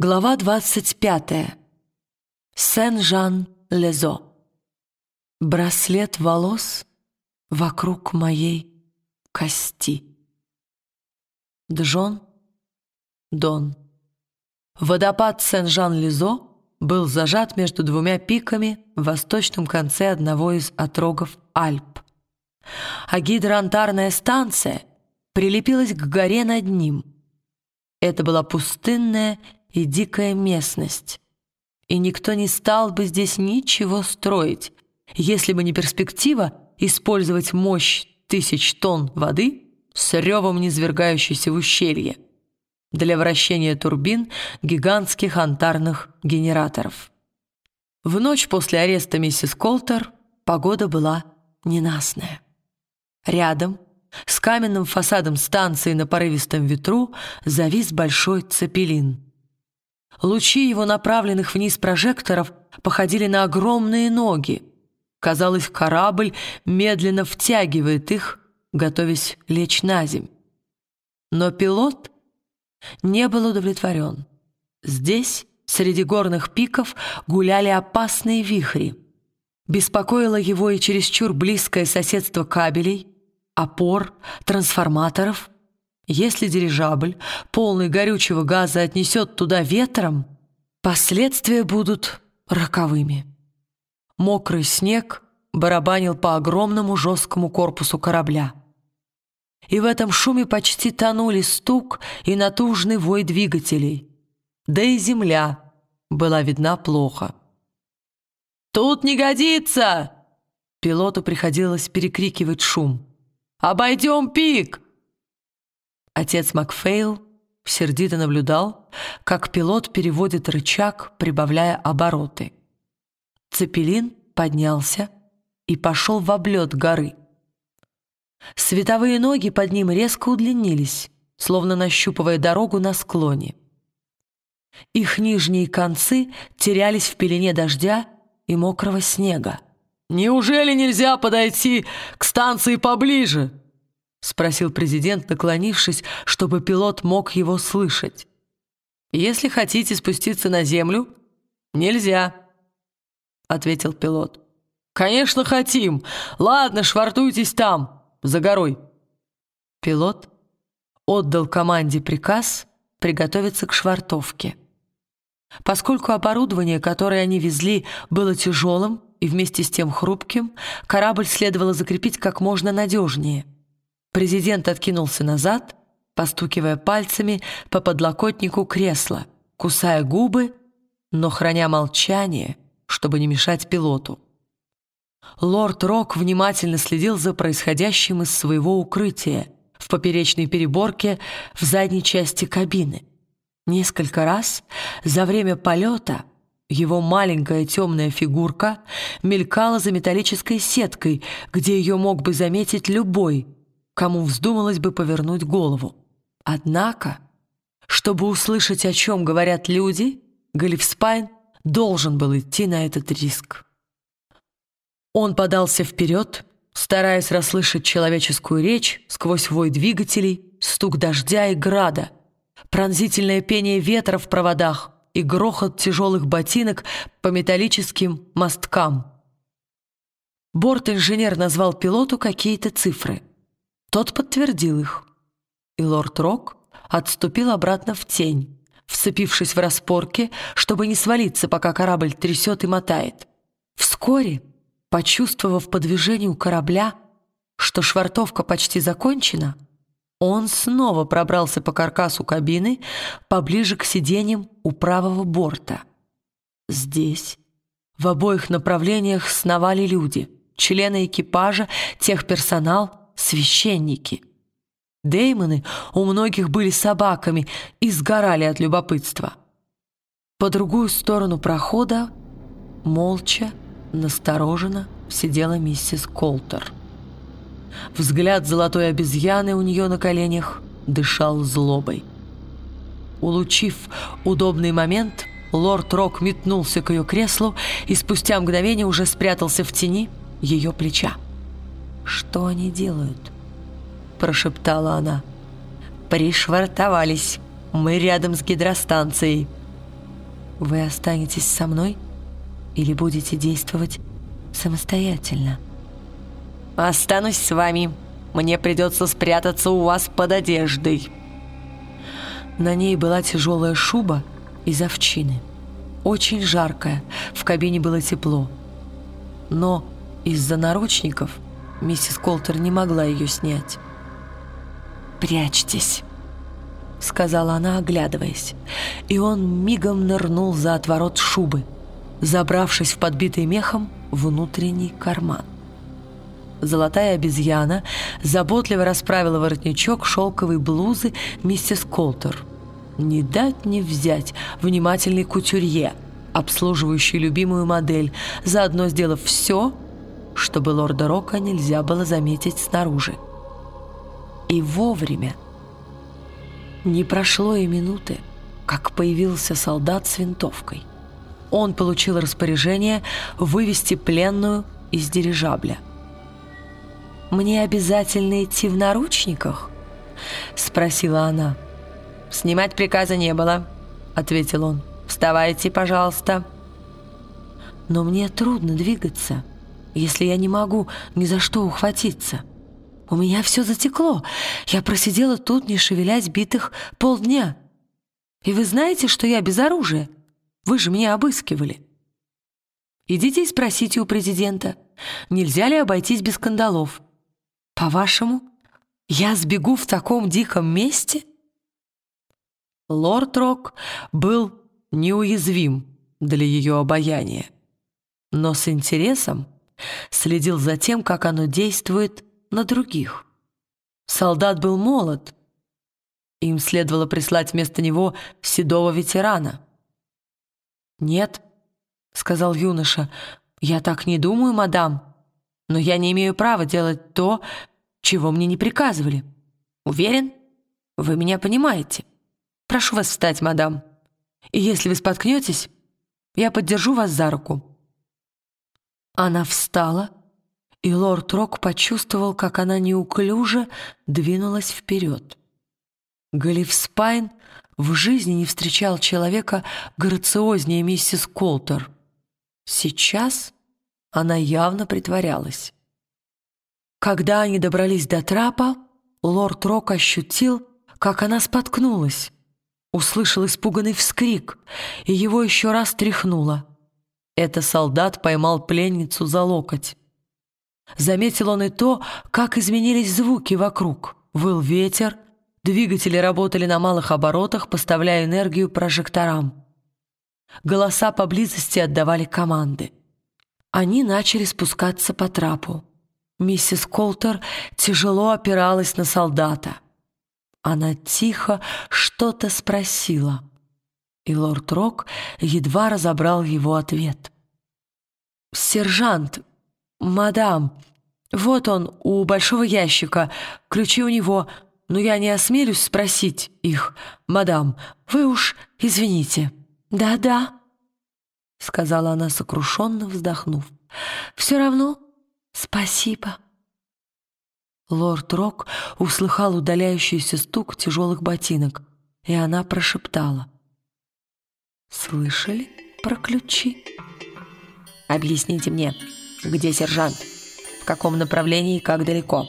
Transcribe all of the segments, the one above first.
Глава 25. Сен-Жан-Лезо. Браслет волос вокруг моей кости. Джон Дон. Водопад Сен-Жан-Лезо был зажат между двумя пиками в восточном конце одного из отрогов Альп. А гидроантарная станция прилепилась к горе над ним. Это была пустынная и дикая местность. И никто не стал бы здесь ничего строить, если бы не перспектива использовать мощь тысяч тонн воды с ревом низвергающейся в ущелье для вращения турбин гигантских антарных генераторов. В ночь после ареста миссис Колтер погода была ненастная. Рядом, с каменным фасадом станции на порывистом ветру, завис большой цепелин — Лучи его направленных вниз прожекторов походили на огромные ноги. Казалось, корабль медленно втягивает их, готовясь лечь на земь. Но пилот не был удовлетворен. Здесь, среди горных пиков, гуляли опасные вихри. Беспокоило его и чересчур близкое соседство кабелей, опор, трансформаторов — если дирижабль, полный горючего газа, отнесет туда ветром, последствия будут роковыми. Мокрый снег барабанил по огромному жесткому корпусу корабля. И в этом шуме почти тонули стук и натужный вой двигателей. Да и земля была видна плохо. «Тут не годится!» Пилоту приходилось перекрикивать шум. «Обойдем пик!» Отец Макфейл сердито наблюдал, как пилот переводит рычаг, прибавляя обороты. Цепелин поднялся и пошел в облет горы. Световые ноги под ним резко удлинились, словно нащупывая дорогу на склоне. Их нижние концы терялись в пелене дождя и мокрого снега. «Неужели нельзя подойти к станции поближе?» — спросил президент, наклонившись, чтобы пилот мог его слышать. «Если хотите спуститься на землю, нельзя», — ответил пилот. «Конечно хотим! Ладно, швартуйтесь там, за горой». Пилот отдал команде приказ приготовиться к швартовке. Поскольку оборудование, которое они везли, было тяжелым и вместе с тем хрупким, корабль следовало закрепить как можно надежнее — Президент откинулся назад, постукивая пальцами по подлокотнику кресла, кусая губы, но храня молчание, чтобы не мешать пилоту. Лорд Рок внимательно следил за происходящим из своего укрытия в поперечной переборке в задней части кабины. Несколько раз за время полета его маленькая темная фигурка мелькала за металлической сеткой, где ее мог бы заметить любой – кому вздумалось бы повернуть голову. Однако, чтобы услышать, о чем говорят люди, Галифспайн должен был идти на этот риск. Он подался вперед, стараясь расслышать человеческую речь сквозь вой двигателей, стук дождя и града, пронзительное пение ветра в проводах и грохот тяжелых ботинок по металлическим мосткам. Борт-инженер назвал пилоту какие-то цифры — тот подтвердил их. И лорд Рок отступил обратно в тень, вцепившись в распорки, чтобы не свалиться, пока корабль трясет и мотает. Вскоре, почувствовав по движению корабля, что швартовка почти закончена, он снова пробрался по каркасу кабины поближе к сиденьям у правого борта. Здесь в обоих направлениях сновали люди, члены экипажа, техперсонал священники. Деймоны у многих были собаками и сгорали от любопытства. По другую сторону прохода, молча, настороженно, сидела миссис Колтер. Взгляд золотой обезьяны у нее на коленях дышал злобой. Улучив удобный момент, лорд Рок метнулся к ее креслу и спустя мгновение уже спрятался в тени ее плеча. «Что они делают?» – прошептала она. «Пришвартовались. Мы рядом с гидростанцией. Вы останетесь со мной или будете действовать самостоятельно?» «Останусь с вами. Мне придется спрятаться у вас под одеждой». На ней была тяжелая шуба из овчины. Очень жаркая, в кабине было тепло. Но из-за наручников миссис Колтер не могла ее снять. «Прячьтесь», — сказала она, оглядываясь. И он мигом нырнул за отворот шубы, забравшись в подбитый мехом внутренний карман. Золотая обезьяна заботливо расправила воротничок шелковой блузы миссис Колтер. Не дать не взять внимательный кутюрье, обслуживающий любимую модель, заодно сделав все, чтобы лорда Рока нельзя было заметить снаружи. И вовремя. Не прошло и минуты, как появился солдат с винтовкой. Он получил распоряжение вывести пленную из дирижабля. «Мне обязательно идти в наручниках?» — спросила она. «Снимать приказа не было», — ответил он. «Вставайте, пожалуйста». «Но мне трудно двигаться, если я не могу ни за что ухватиться. У меня все затекло. Я просидела тут, не шевелясь, битых полдня. И вы знаете, что я без оружия? Вы же меня обыскивали. Идите и спросите у президента, нельзя ли обойтись без скандалов. По-вашему, я сбегу в таком диком месте?» Лорд Рок был неуязвим для ее обаяния, но с интересом следил за тем, как оно действует на других. Солдат был молод, им следовало прислать вместо него седого ветерана. «Нет», — сказал юноша, — «я так не думаю, мадам, но я не имею права делать то, чего мне не приказывали. Уверен, вы меня понимаете». Прошу вас встать, мадам. И если вы споткнетесь, я поддержу вас за руку». Она встала, и лорд Рок почувствовал, как она неуклюже двинулась вперед. Галиф Спайн в жизни не встречал человека грациознее миссис Колтер. Сейчас она явно притворялась. Когда они добрались до трапа, лорд Рок ощутил, как она споткнулась услышал испуганный вскрик, и его еще раз тряхнуло. Это солдат поймал пленницу за локоть. Заметил он и то, как изменились звуки вокруг. Выл ветер, двигатели работали на малых оборотах, поставляя энергию прожекторам. Голоса поблизости отдавали команды. Они начали спускаться по трапу. Миссис Колтер тяжело опиралась на солдата — она тихо что-то спросила, и лорд Рок едва разобрал его ответ. «Сержант, мадам, вот он у большого ящика, ключи у него, но я не осмелюсь спросить их. Мадам, вы уж извините». «Да-да», — сказала она сокрушенно, вздохнув. «Все равно спасибо». Лорд Рок услыхал удаляющийся стук тяжелых ботинок, и она прошептала. «Слышали про ключи?» «Объясните мне, где сержант? В каком направлении и как далеко?»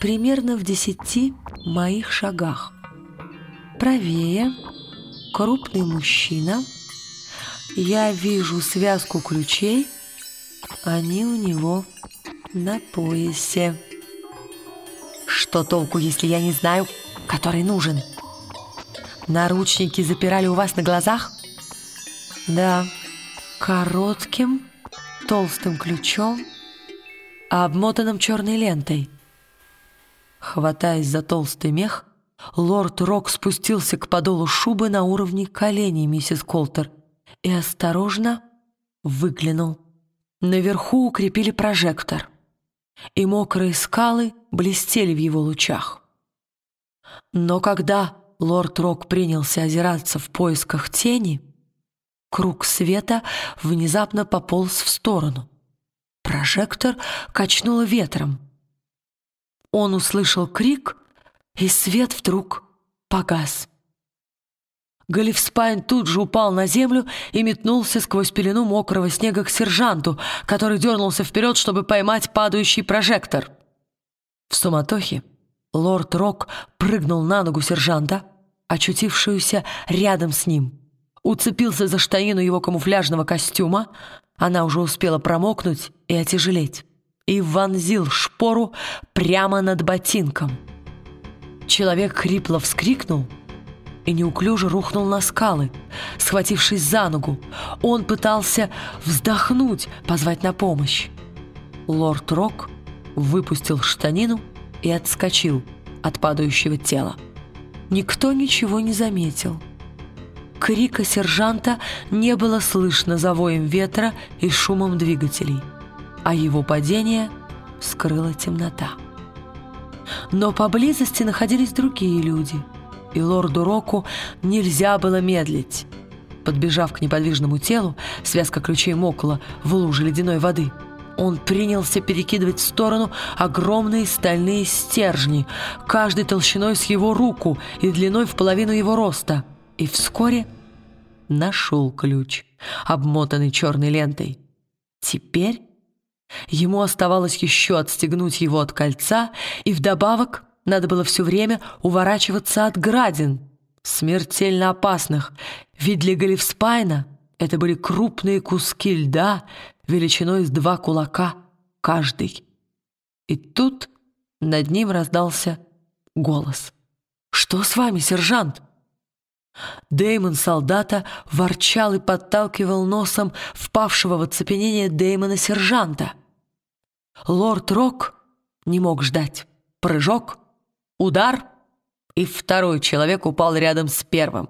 «Примерно в десяти моих шагах. Правее крупный мужчина. Я вижу связку ключей. Они у него на поясе. Что толку, если я не знаю, который нужен? Наручники запирали у вас на глазах? Да, коротким, толстым ключом, обмотанным черной лентой. Хватаясь за толстый мех, лорд Рок спустился к подолу шубы на уровне коленей миссис Колтер и осторожно выглянул. Наверху укрепили прожектор и мокрые скалы блестели в его лучах. Но когда лорд Рок принялся озираться в поисках тени, круг света внезапно пополз в сторону. Прожектор качнуло ветром. Он услышал крик, и свет вдруг погас. Галифспайн тут же упал на землю и метнулся сквозь пелену мокрого снега к сержанту, который дернулся вперед, чтобы поймать падающий прожектор. В суматохе лорд Рок прыгнул на ногу сержанта, очутившуюся рядом с ним, уцепился за штанину его камуфляжного костюма, она уже успела промокнуть и отяжелеть, и вонзил шпору прямо над ботинком. Человек хрипло вскрикнул — и неуклюже рухнул на скалы, схватившись за ногу. Он пытался вздохнуть, позвать на помощь. Лорд Рок выпустил штанину и отскочил от падающего тела. Никто ничего не заметил. Крика сержанта не было слышно за воем ветра и шумом двигателей, а его падение скрыла темнота. Но поблизости находились другие люди — и лорду Року нельзя было медлить. Подбежав к неподвижному телу, связка ключей мокла в луже ледяной воды. Он принялся перекидывать в сторону огромные стальные стержни, каждой толщиной с его руку и длиной в половину его роста. И вскоре нашел ключ, обмотанный черной лентой. Теперь ему оставалось еще отстегнуть его от кольца и вдобавок надо было все время уворачиваться от градин, смертельно опасных, ведь для Галифспайна это были крупные куски льда величиной с два кулака каждый. И тут над ним раздался голос. «Что с вами, сержант?» Дэймон солдата ворчал и подталкивал носом впавшего в оцепенение Дэймона сержанта. Лорд Рок не мог ждать. Прыжок — Удар, и второй человек упал рядом с первым.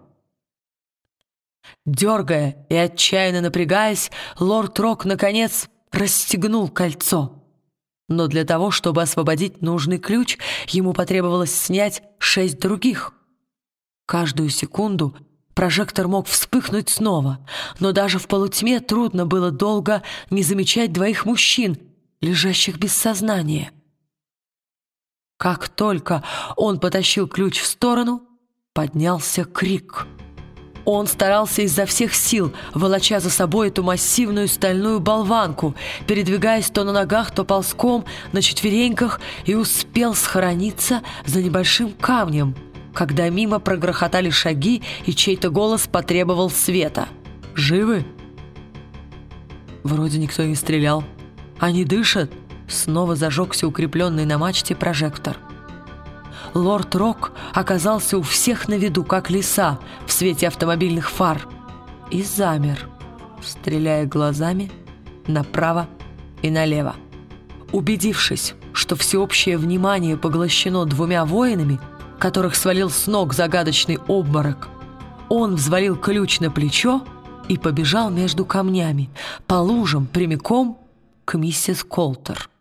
Дергая и отчаянно напрягаясь, лорд Рок, наконец, расстегнул кольцо. Но для того, чтобы освободить нужный ключ, ему потребовалось снять шесть других. Каждую секунду прожектор мог вспыхнуть снова, но даже в полутьме трудно было долго не замечать двоих мужчин, лежащих без сознания. Как только он потащил ключ в сторону, поднялся крик. Он старался изо всех сил, волоча за собой эту массивную стальную болванку, передвигаясь то на ногах, то ползком, на четвереньках, и успел схорониться за небольшим камнем, когда мимо прогрохотали шаги, и чей-то голос потребовал света. «Живы?» Вроде никто не стрелял. «Они дышат?» Снова зажегся укрепленный на мачте прожектор. Лорд Рок оказался у всех на виду, как лиса в свете автомобильных фар, и замер, стреляя глазами направо и налево. Убедившись, что всеобщее внимание поглощено двумя воинами, которых свалил с ног загадочный обморок, он взвалил ключ на плечо и побежал между камнями, по лужам прямиком к миссис Колтер.